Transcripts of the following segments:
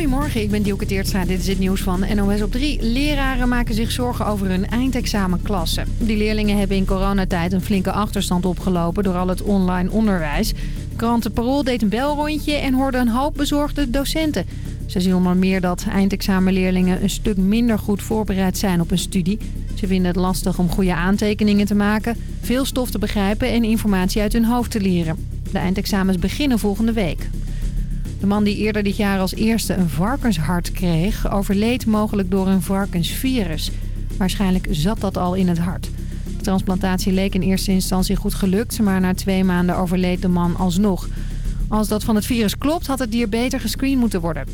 Goedemorgen, ik ben Dielke Teertstra. Dit is het nieuws van NOS op 3. Leraren maken zich zorgen over hun eindexamenklassen. Die leerlingen hebben in coronatijd een flinke achterstand opgelopen... door al het online onderwijs. Krante Parool deed een belrondje en hoorde een hoop bezorgde docenten. Ze zien onder meer dat eindexamenleerlingen een stuk minder goed voorbereid zijn op hun studie. Ze vinden het lastig om goede aantekeningen te maken, veel stof te begrijpen en informatie uit hun hoofd te leren. De eindexamens beginnen volgende week. De man die eerder dit jaar als eerste een varkenshart kreeg... overleed mogelijk door een varkensvirus. Waarschijnlijk zat dat al in het hart. De transplantatie leek in eerste instantie goed gelukt... maar na twee maanden overleed de man alsnog. Als dat van het virus klopt, had het dier beter gescreend moeten worden.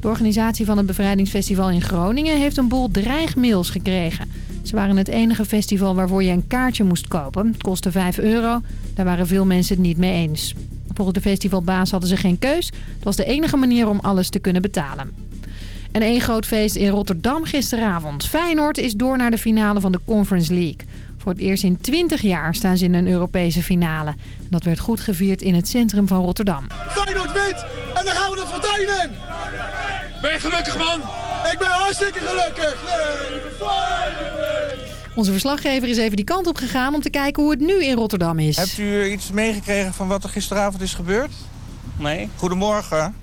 De organisatie van het bevrijdingsfestival in Groningen... heeft een boel dreigmails gekregen. Ze waren het enige festival waarvoor je een kaartje moest kopen. Het kostte 5 euro. Daar waren veel mensen het niet mee eens. Volgens de festivalbaas hadden ze geen keus. Het was de enige manier om alles te kunnen betalen. En één groot feest in Rotterdam gisteravond. Feyenoord is door naar de finale van de Conference League. Voor het eerst in 20 jaar staan ze in een Europese finale. Dat werd goed gevierd in het centrum van Rotterdam. Feyenoord wint en dan gaan we het verdedigen. Ben je gelukkig man? Ik ben hartstikke gelukkig. Onze verslaggever is even die kant op gegaan om te kijken hoe het nu in Rotterdam is. Hebt u iets meegekregen van wat er gisteravond is gebeurd? Nee. Goedemorgen.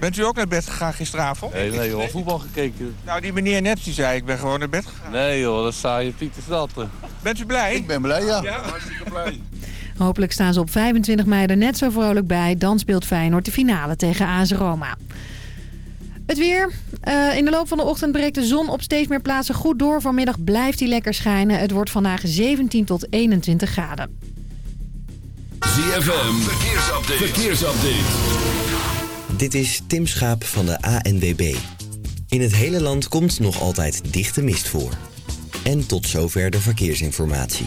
Bent u ook naar bed gegaan gisteravond? Nee, nee joh, voetbal gekeken. Nou, die meneer net die zei, ik ben gewoon naar bed gegaan. Nee joh, dat sta je Pieter Statten. Bent u blij? Ik ben blij, ja. Ja, hartstikke blij. Hopelijk staan ze op 25 mei er net zo vrolijk bij. Dan speelt Feyenoord de finale tegen AS Roma. Het weer. Uh, in de loop van de ochtend breekt de zon op steeds meer plaatsen goed door. Vanmiddag blijft hij lekker schijnen. Het wordt vandaag 17 tot 21 graden. ZFM, verkeersupdate. verkeersupdate. Dit is Tim Schaap van de ANWB. In het hele land komt nog altijd dichte mist voor. En tot zover de verkeersinformatie.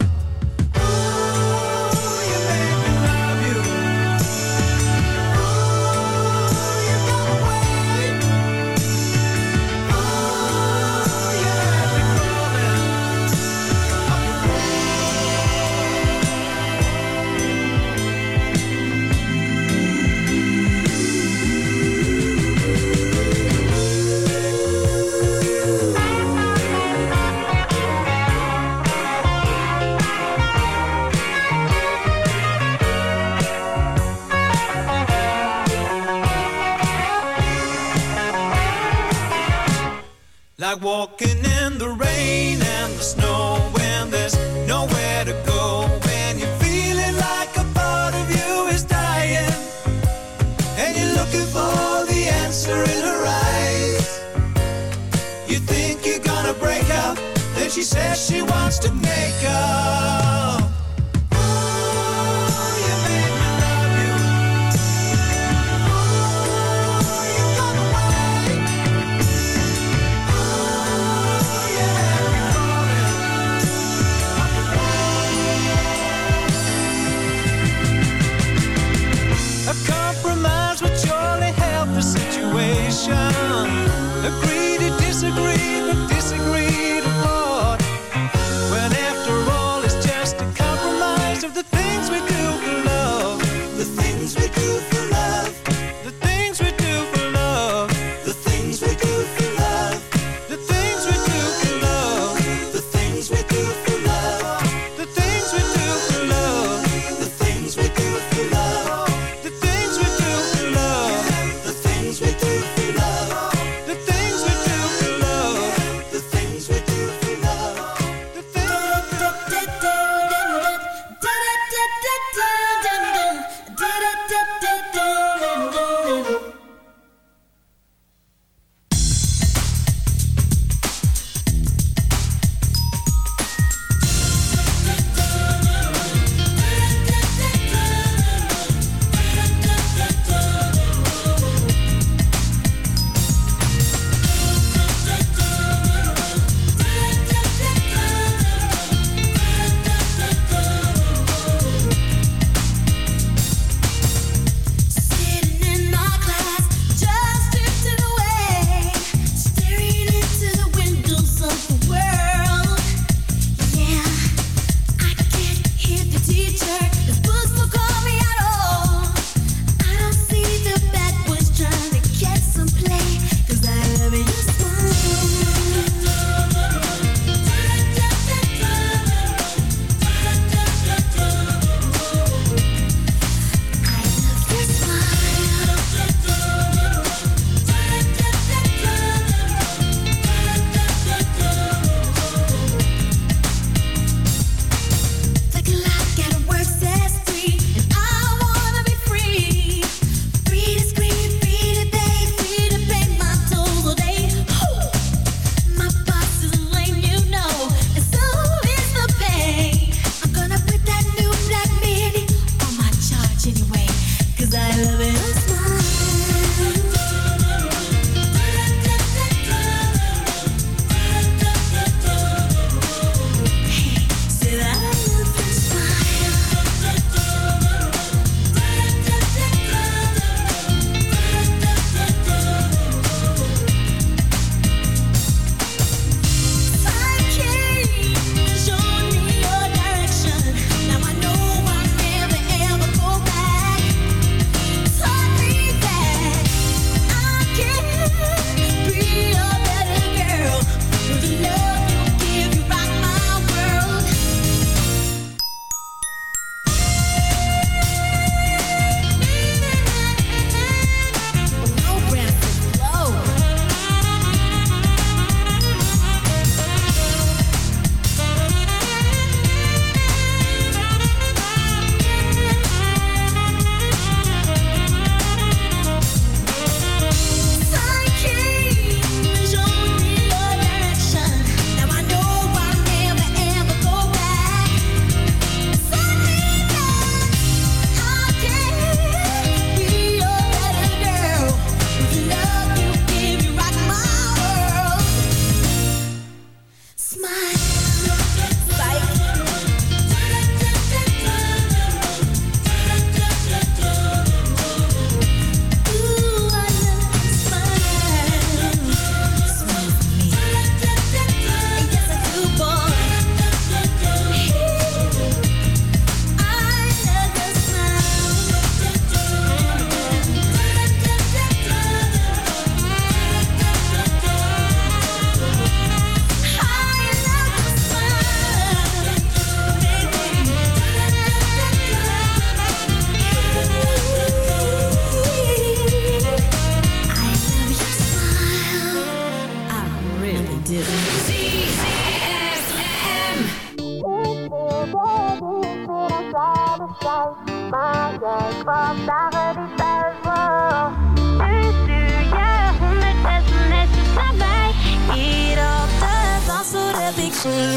jij kwam. Nu stuur je honderd sms'jes naar mij. Hier op de bank zodat ik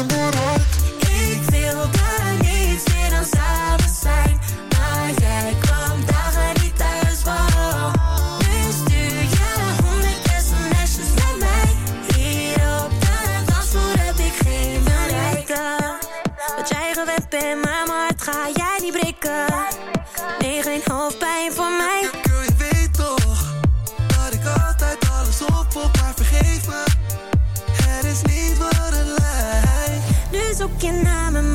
bereik. Zoek je naar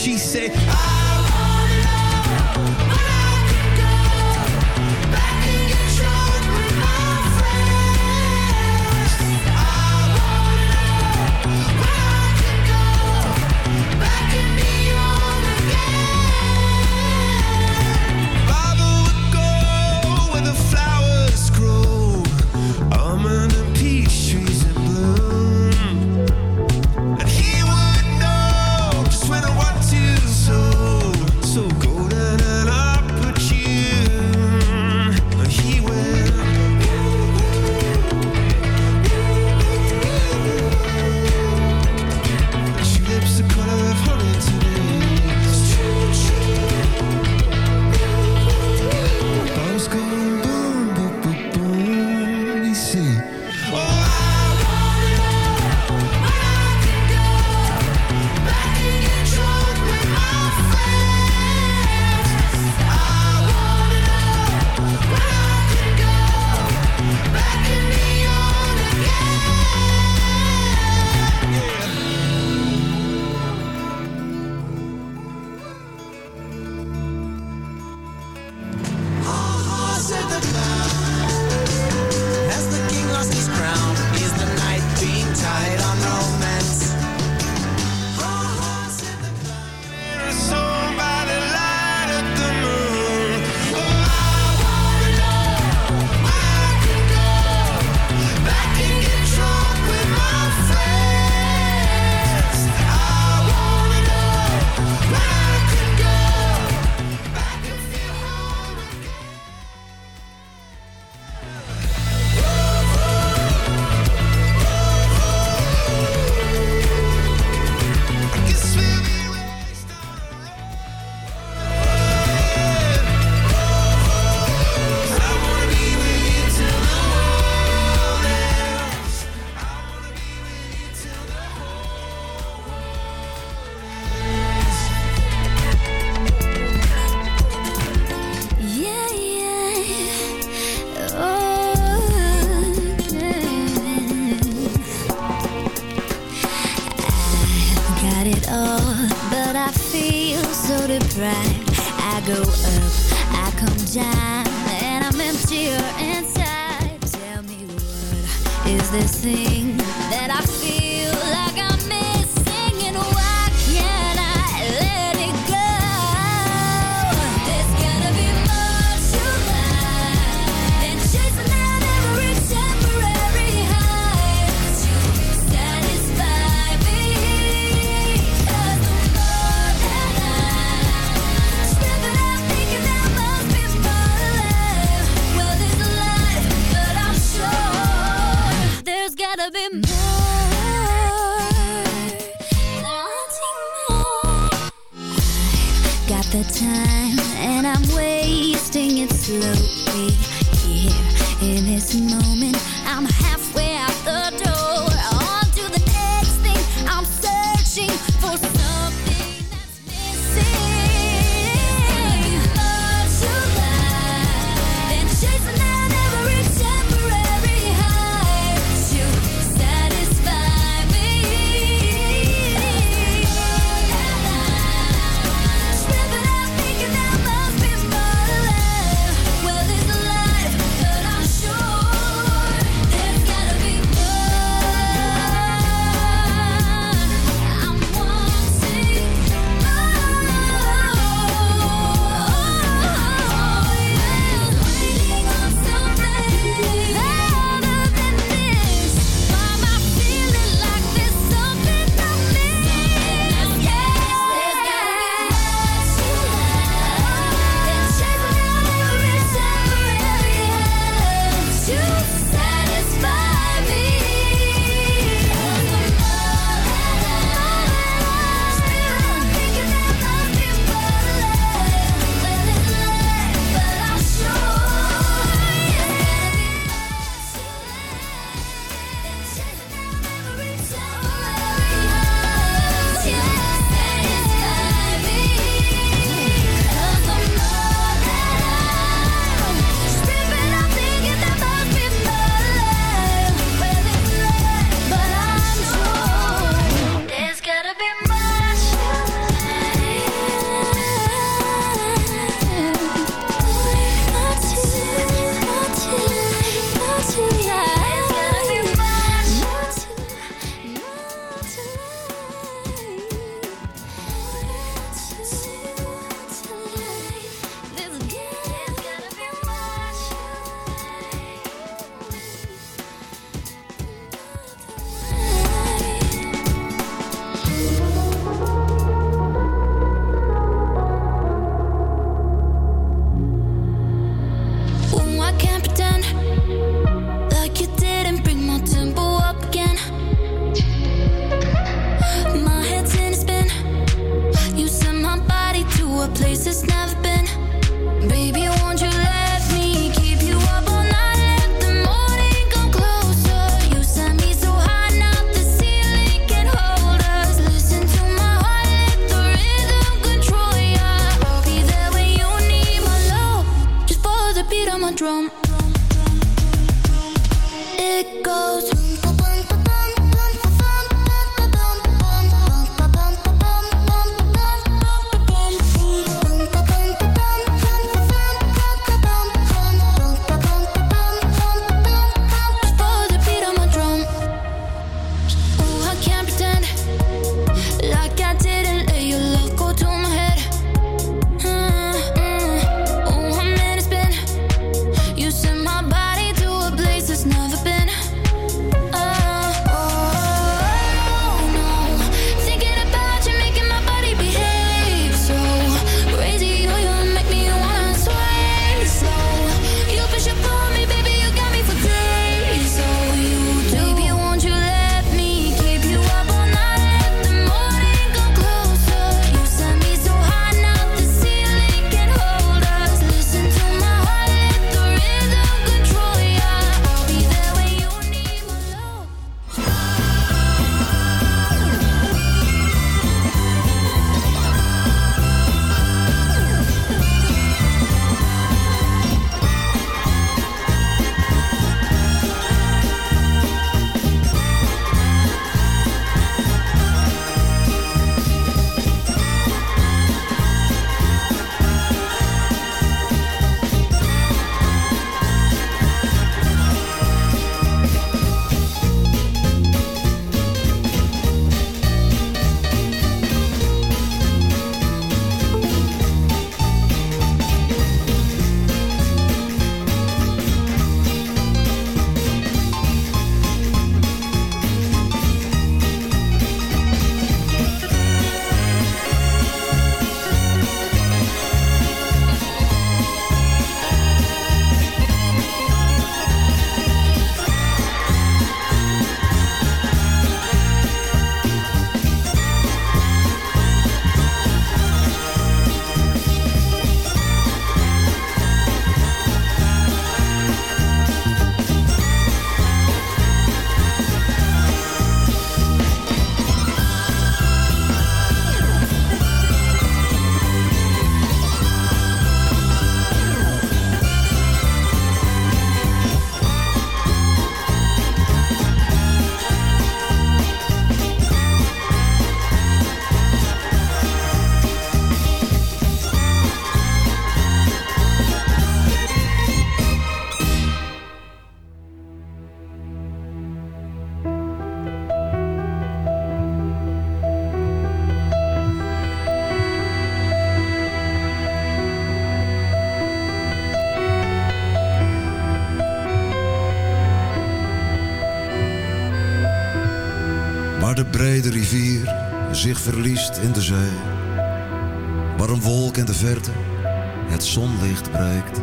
she said, de rivier zich verliest in de zee. Waar een wolk in de verte het zonlicht breekt.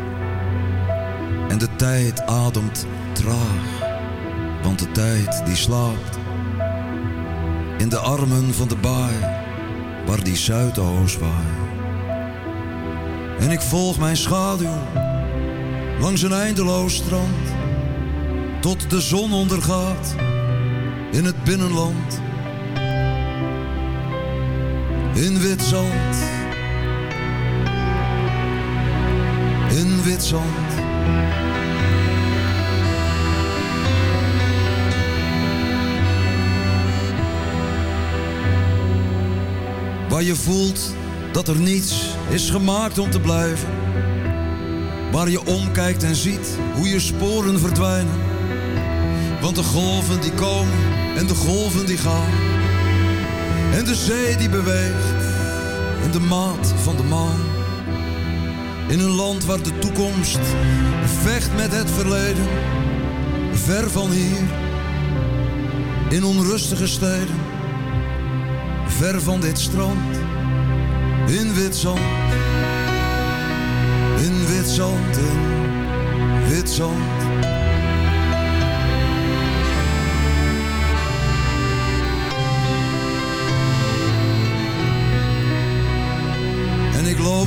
En de tijd ademt traag, want de tijd die slaapt. In de armen van de baai, waar die zuidoost waait. En ik volg mijn schaduw langs een eindeloos strand. Tot de zon ondergaat in het binnenland. In wit zand. In wit zand. Waar je voelt dat er niets is gemaakt om te blijven. Waar je omkijkt en ziet hoe je sporen verdwijnen. Want de golven die komen en de golven die gaan. En de zee die beweegt en de maat van de maan. In een land waar de toekomst vecht met het verleden. Ver van hier, in onrustige steden. Ver van dit strand, in wit zand. In wit zand, in wit zand.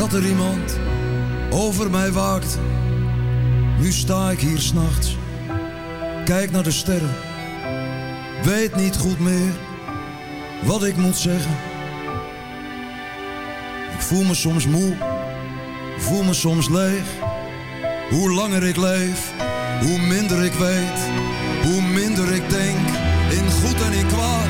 dat er iemand over mij waakte. Nu sta ik hier s'nachts, kijk naar de sterren. Weet niet goed meer wat ik moet zeggen. Ik voel me soms moe, voel me soms leeg. Hoe langer ik leef, hoe minder ik weet. Hoe minder ik denk, in goed en in kwaad.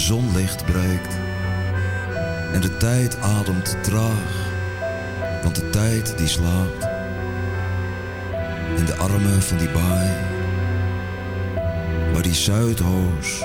zonlicht breekt. En de tijd ademt traag, want de tijd die slaapt. In de armen van die baai, waar die Zuidhoos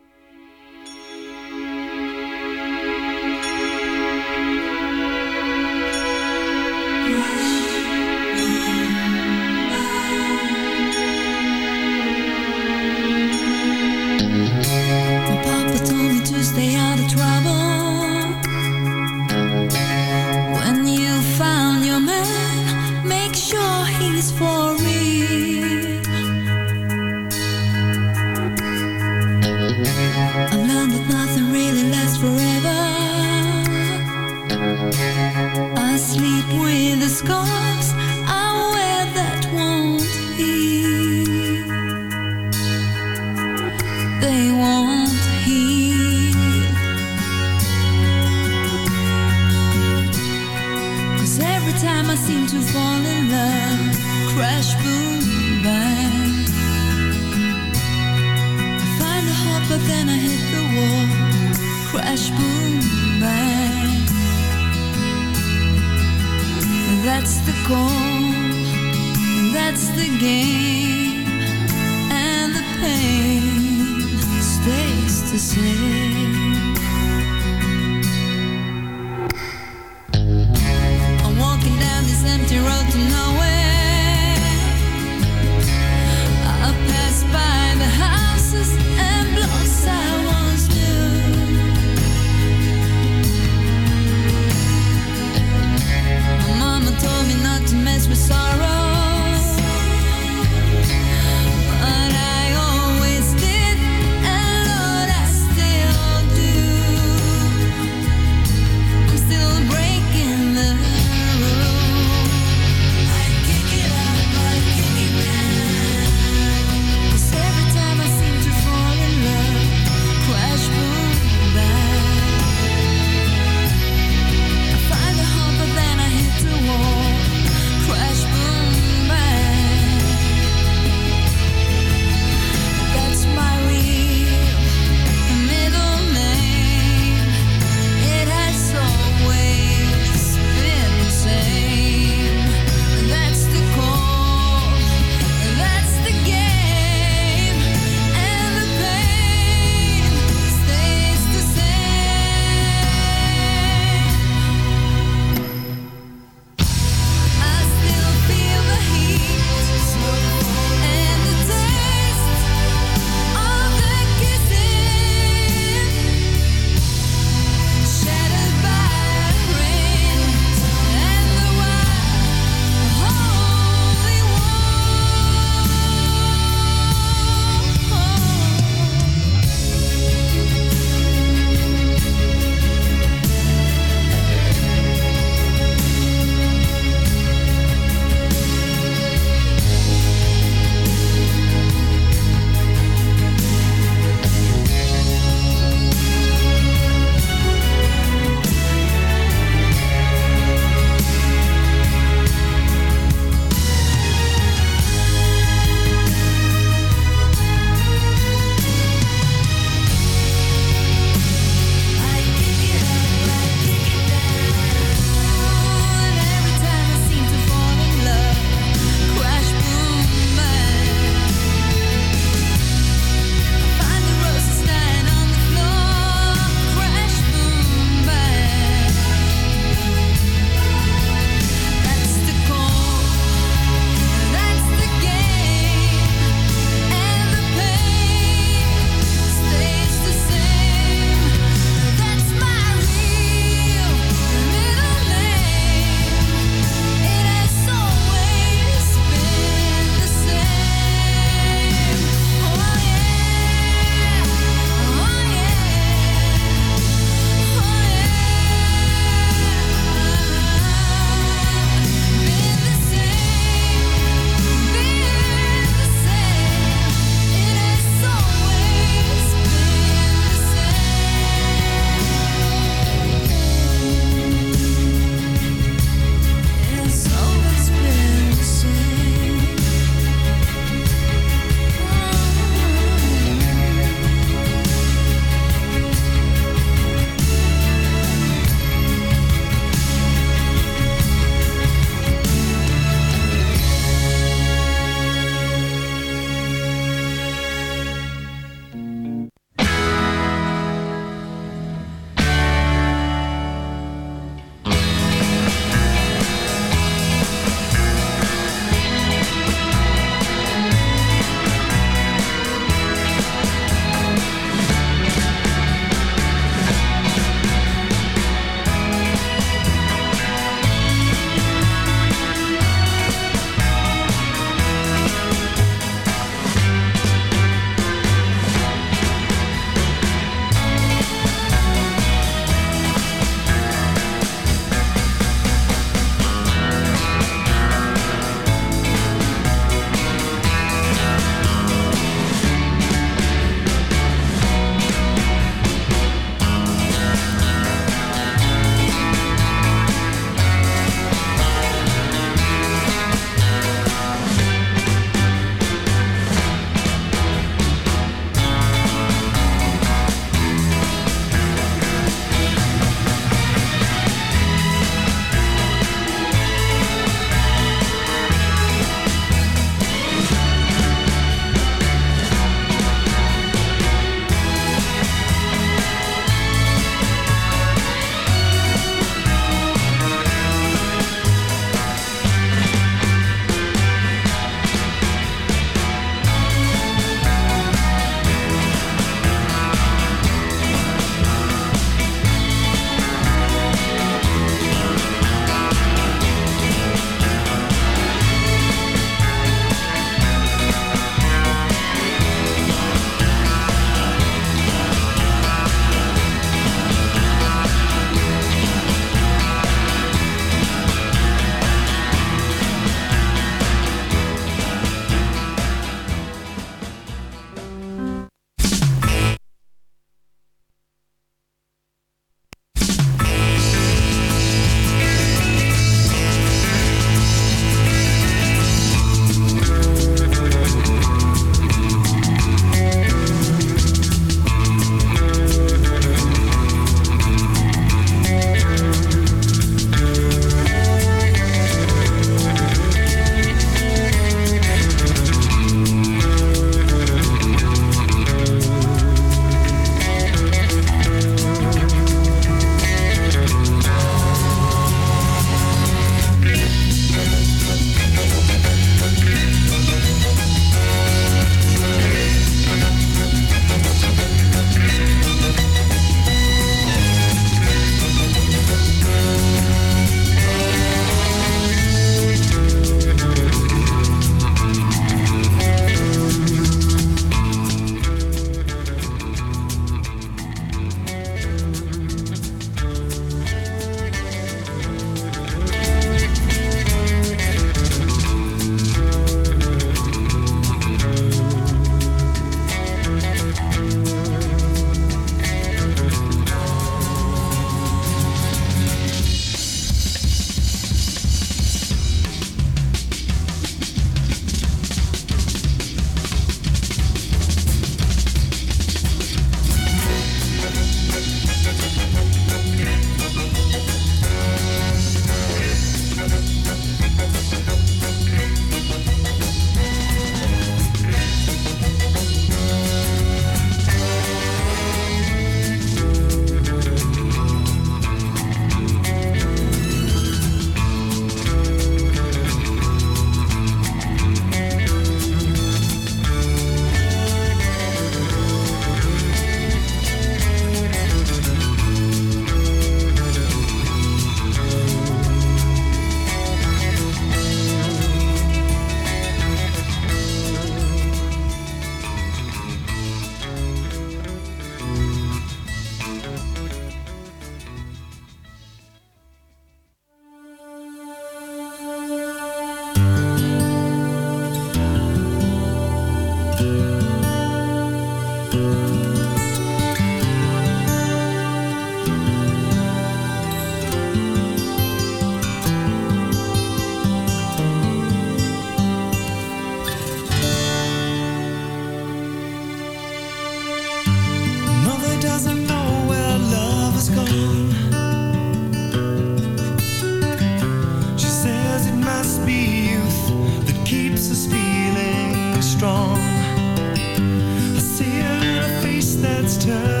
strong. I see it in a face that's tough.